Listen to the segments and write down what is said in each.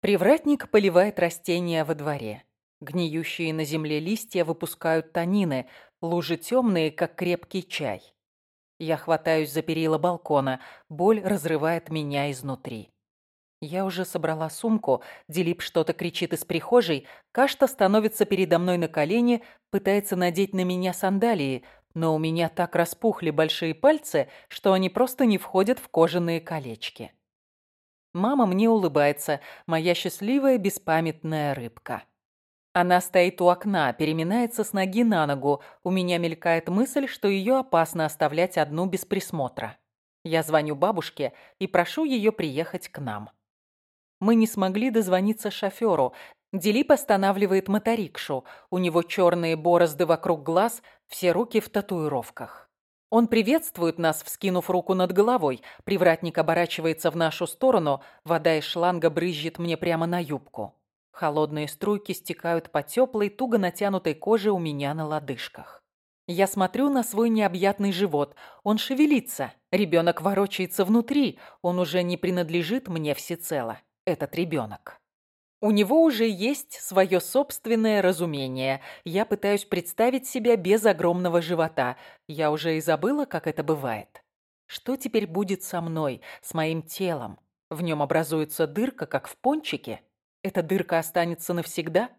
Привратник поливает растения во дворе. Гниющие на земле листья выпускают танины, лужи темные, как крепкий чай. Я хватаюсь за перила балкона, боль разрывает меня изнутри. Я уже собрала сумку, Дилип что-то кричит из прихожей, Кашта становится передо мной на колени, пытается надеть на меня сандалии, но у меня так распухли большие пальцы, что они просто не входят в кожаные колечки. Мама мне улыбается, моя счастливая беспамятная рыбка. Она стоит у окна, переминается с ноги на ногу. У меня мелькает мысль, что ее опасно оставлять одну без присмотра. Я звоню бабушке и прошу ее приехать к нам. Мы не смогли дозвониться шоферу. Дилип останавливает моторикшу. У него черные борозды вокруг глаз, все руки в татуировках. Он приветствует нас, вскинув руку над головой. Привратник оборачивается в нашу сторону, вода из шланга брызжет мне прямо на юбку. Холодные струйки стекают по теплой, туго натянутой коже у меня на лодыжках. Я смотрю на свой необъятный живот. Он шевелится. Ребенок ворочается внутри. Он уже не принадлежит мне всецело. Этот ребенок. У него уже есть свое собственное разумение. Я пытаюсь представить себя без огромного живота. Я уже и забыла, как это бывает. Что теперь будет со мной, с моим телом? В нем образуется дырка, как в пончике? Эта дырка останется навсегда?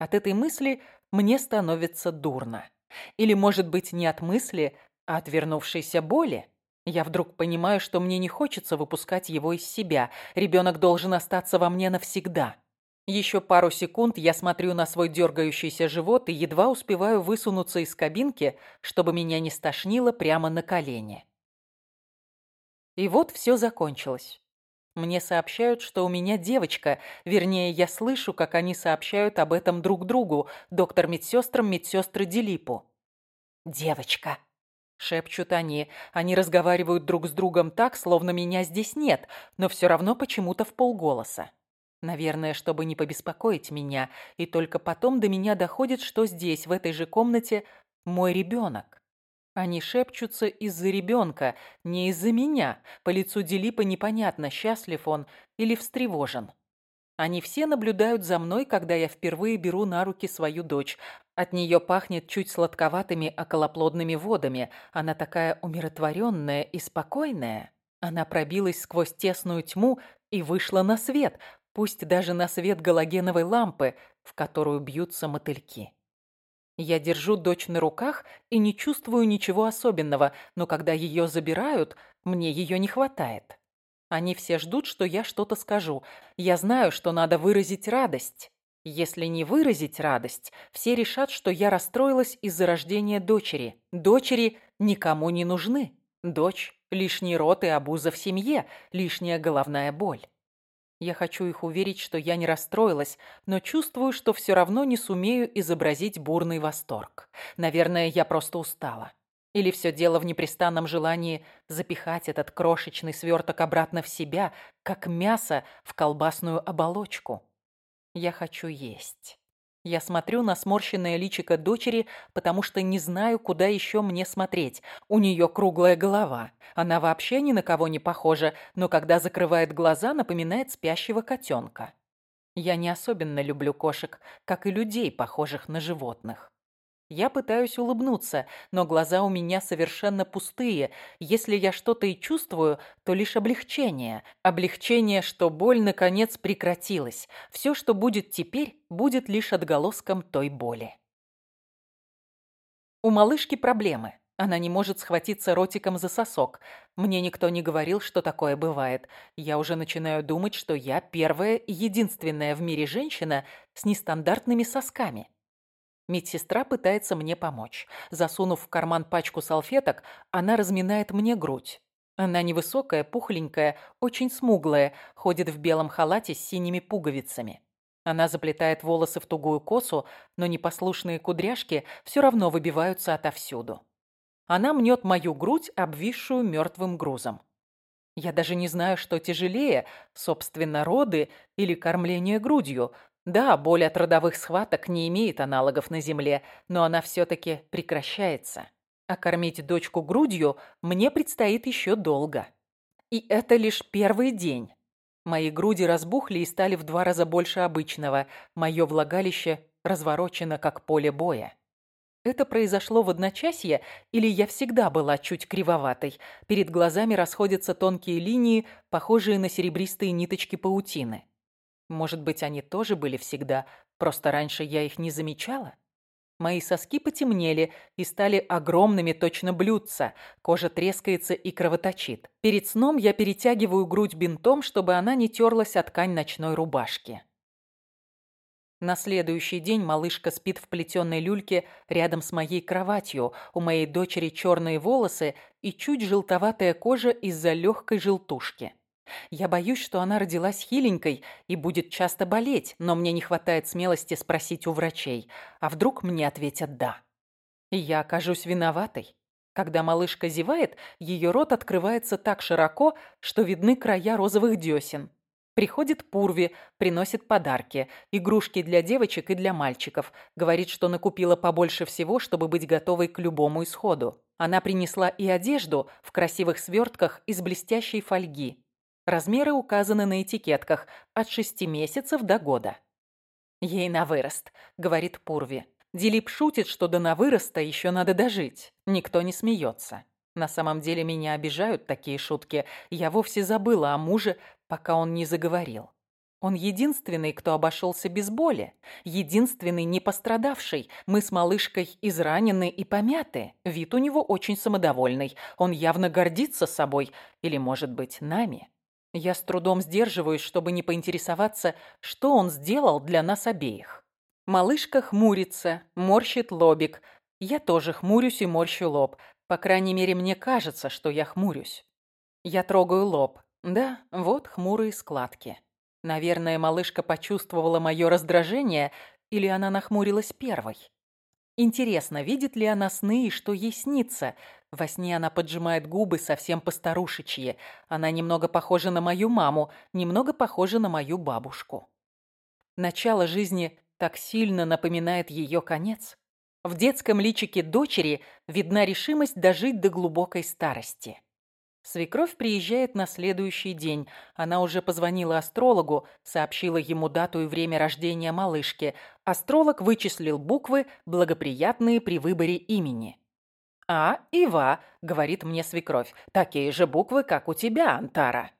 От этой мысли мне становится дурно. Или, может быть, не от мысли, а от вернувшейся боли? Я вдруг понимаю, что мне не хочется выпускать его из себя. Ребенок должен остаться во мне навсегда. Еще пару секунд я смотрю на свой дергающийся живот и едва успеваю высунуться из кабинки, чтобы меня не стошнило прямо на колени. И вот все закончилось. Мне сообщают, что у меня девочка, вернее, я слышу, как они сообщают об этом друг другу, доктор медсестрам, медсестры Дилипу. «Девочка», — шепчут они. Они разговаривают друг с другом так, словно меня здесь нет, но все равно почему-то в полголоса. Наверное, чтобы не побеспокоить меня, и только потом до меня доходит, что здесь, в этой же комнате, мой ребенок. Они шепчутся из-за ребенка, не из-за меня. По лицу Делипа непонятно, счастлив он или встревожен. Они все наблюдают за мной, когда я впервые беру на руки свою дочь. От нее пахнет чуть сладковатыми околоплодными водами. Она такая умиротворенная и спокойная. Она пробилась сквозь тесную тьму и вышла на свет, пусть даже на свет галогеновой лампы, в которую бьются мотыльки. Я держу дочь на руках и не чувствую ничего особенного, но когда ее забирают, мне ее не хватает. Они все ждут, что я что-то скажу. Я знаю, что надо выразить радость. Если не выразить радость, все решат, что я расстроилась из-за рождения дочери. Дочери никому не нужны. Дочь – лишний рот и обуза в семье, лишняя головная боль. Я хочу их уверить, что я не расстроилась, но чувствую, что все равно не сумею изобразить бурный восторг. Наверное, я просто устала. Или все дело в непрестанном желании запихать этот крошечный сверток обратно в себя, как мясо в колбасную оболочку. Я хочу есть. Я смотрю на сморщенное личико дочери, потому что не знаю, куда еще мне смотреть. У нее круглая голова. Она вообще ни на кого не похожа, но когда закрывает глаза, напоминает спящего котенка. Я не особенно люблю кошек, как и людей, похожих на животных. Я пытаюсь улыбнуться, но глаза у меня совершенно пустые. Если я что-то и чувствую, то лишь облегчение. Облегчение, что боль наконец прекратилась. Все, что будет теперь, будет лишь отголоском той боли. У малышки проблемы. Она не может схватиться ротиком за сосок. Мне никто не говорил, что такое бывает. Я уже начинаю думать, что я первая и единственная в мире женщина с нестандартными сосками. Медсестра пытается мне помочь. Засунув в карман пачку салфеток, она разминает мне грудь. Она невысокая, пухленькая, очень смуглая, ходит в белом халате с синими пуговицами. Она заплетает волосы в тугую косу, но непослушные кудряшки все равно выбиваются отовсюду. Она мнет мою грудь, обвисшую мертвым грузом. Я даже не знаю, что тяжелее, собственно, роды или кормление грудью, да, боль от родовых схваток не имеет аналогов на Земле, но она все-таки прекращается. А кормить дочку грудью мне предстоит еще долго. И это лишь первый день. Мои груди разбухли и стали в два раза больше обычного. Мое влагалище разворочено, как поле боя. Это произошло в одночасье, или я всегда была чуть кривоватой? Перед глазами расходятся тонкие линии, похожие на серебристые ниточки паутины. Может быть, они тоже были всегда, просто раньше я их не замечала? Мои соски потемнели и стали огромными точно блюдца. Кожа трескается и кровоточит. Перед сном я перетягиваю грудь бинтом, чтобы она не терлась о ткань ночной рубашки. На следующий день малышка спит в плетеной люльке рядом с моей кроватью. У моей дочери черные волосы и чуть желтоватая кожа из-за легкой желтушки. Я боюсь, что она родилась хиленькой и будет часто болеть, но мне не хватает смелости спросить у врачей, а вдруг мне ответят «да». И я окажусь виноватой. Когда малышка зевает, ее рот открывается так широко, что видны края розовых десен. Приходит Пурви, приносит подарки, игрушки для девочек и для мальчиков. Говорит, что накупила побольше всего, чтобы быть готовой к любому исходу. Она принесла и одежду в красивых свертках из блестящей фольги. Размеры указаны на этикетках от шести месяцев до года. «Ей на вырост», — говорит Пурви. Дилип шутит, что до на выроста еще надо дожить. Никто не смеется. На самом деле меня обижают такие шутки. Я вовсе забыла о муже, пока он не заговорил. Он единственный, кто обошелся без боли. Единственный, не пострадавший. Мы с малышкой изранены и помяты. Вид у него очень самодовольный. Он явно гордится собой. Или, может быть, нами. Я с трудом сдерживаюсь, чтобы не поинтересоваться, что он сделал для нас обеих. Малышка хмурится, морщит лобик. Я тоже хмурюсь и морщу лоб. По крайней мере, мне кажется, что я хмурюсь. Я трогаю лоб. Да, вот хмурые складки. Наверное, малышка почувствовала мое раздражение, или она нахмурилась первой. Интересно, видит ли она сны и что ей снится? Во сне она поджимает губы совсем постарушечьи. Она немного похожа на мою маму, немного похожа на мою бабушку. Начало жизни так сильно напоминает ее конец. В детском личике дочери видна решимость дожить до глубокой старости. Свекровь приезжает на следующий день. Она уже позвонила астрологу, сообщила ему дату и время рождения малышки. Астролог вычислил буквы, благоприятные при выборе имени. «А, Ива», — говорит мне свекровь, — «такие же буквы, как у тебя, Антара».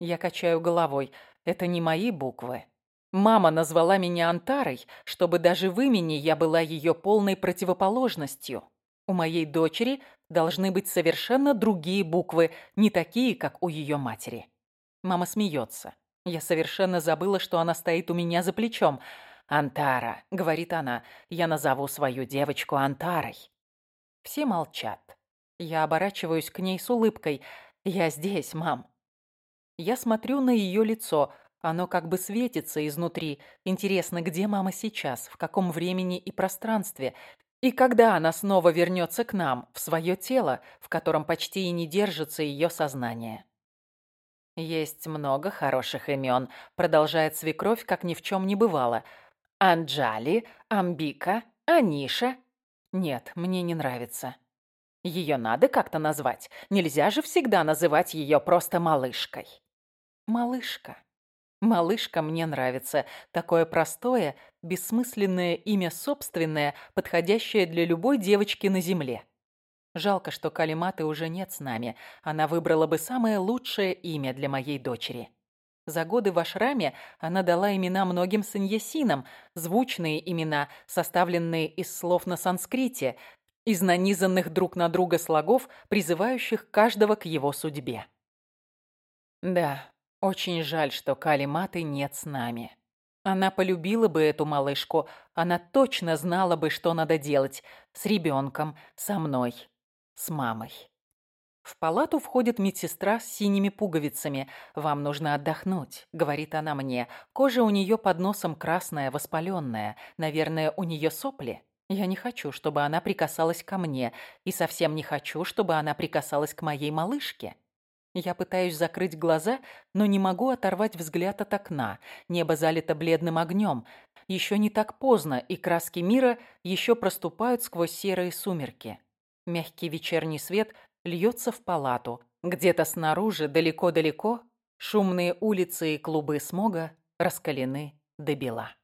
Я качаю головой. Это не мои буквы. Мама назвала меня Антарой, чтобы даже в имени я была ее полной противоположностью. У моей дочери должны быть совершенно другие буквы, не такие, как у ее матери. Мама смеется. Я совершенно забыла, что она стоит у меня за плечом. «Антара», — говорит она, — «я назову свою девочку Антарой». Все молчат. Я оборачиваюсь к ней с улыбкой. «Я здесь, мам». Я смотрю на ее лицо — оно как бы светится изнутри. Интересно, где мама сейчас, в каком времени и пространстве? И когда она снова вернется к нам, в свое тело, в котором почти и не держится ее сознание? «Есть много хороших имен», — продолжает свекровь, как ни в чем не бывало. «Анджали, Амбика, Аниша». «Нет, мне не нравится». Ее надо как-то назвать. Нельзя же всегда называть ее просто малышкой. Малышка. Малышка мне нравится. Такое простое, бессмысленное имя собственное, подходящее для любой девочки на земле. Жалко, что Калиматы уже нет с нами. Она выбрала бы самое лучшее имя для моей дочери. За годы в ашраме она дала имена многим саньясинам, звучные имена, составленные из слов на санскрите, из нанизанных друг на друга слогов, призывающих каждого к его судьбе. Да, очень жаль, что Кали Маты нет с нами. Она полюбила бы эту малышку. Она точно знала бы, что надо делать. С ребенком, со мной, с мамой. В палату входит медсестра с синими пуговицами. «Вам нужно отдохнуть», — говорит она мне. Кожа у нее под носом красная, воспаленная. Наверное, у нее сопли. Я не хочу, чтобы она прикасалась ко мне. И совсем не хочу, чтобы она прикасалась к моей малышке. Я пытаюсь закрыть глаза, но не могу оторвать взгляд от окна. Небо залито бледным огнем. Еще не так поздно, и краски мира еще проступают сквозь серые сумерки. Мягкий вечерний свет льется в палату. Где-то снаружи, далеко-далеко, Шумные улицы и клубы смога раскалены до бела.